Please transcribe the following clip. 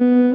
Mm-hmm.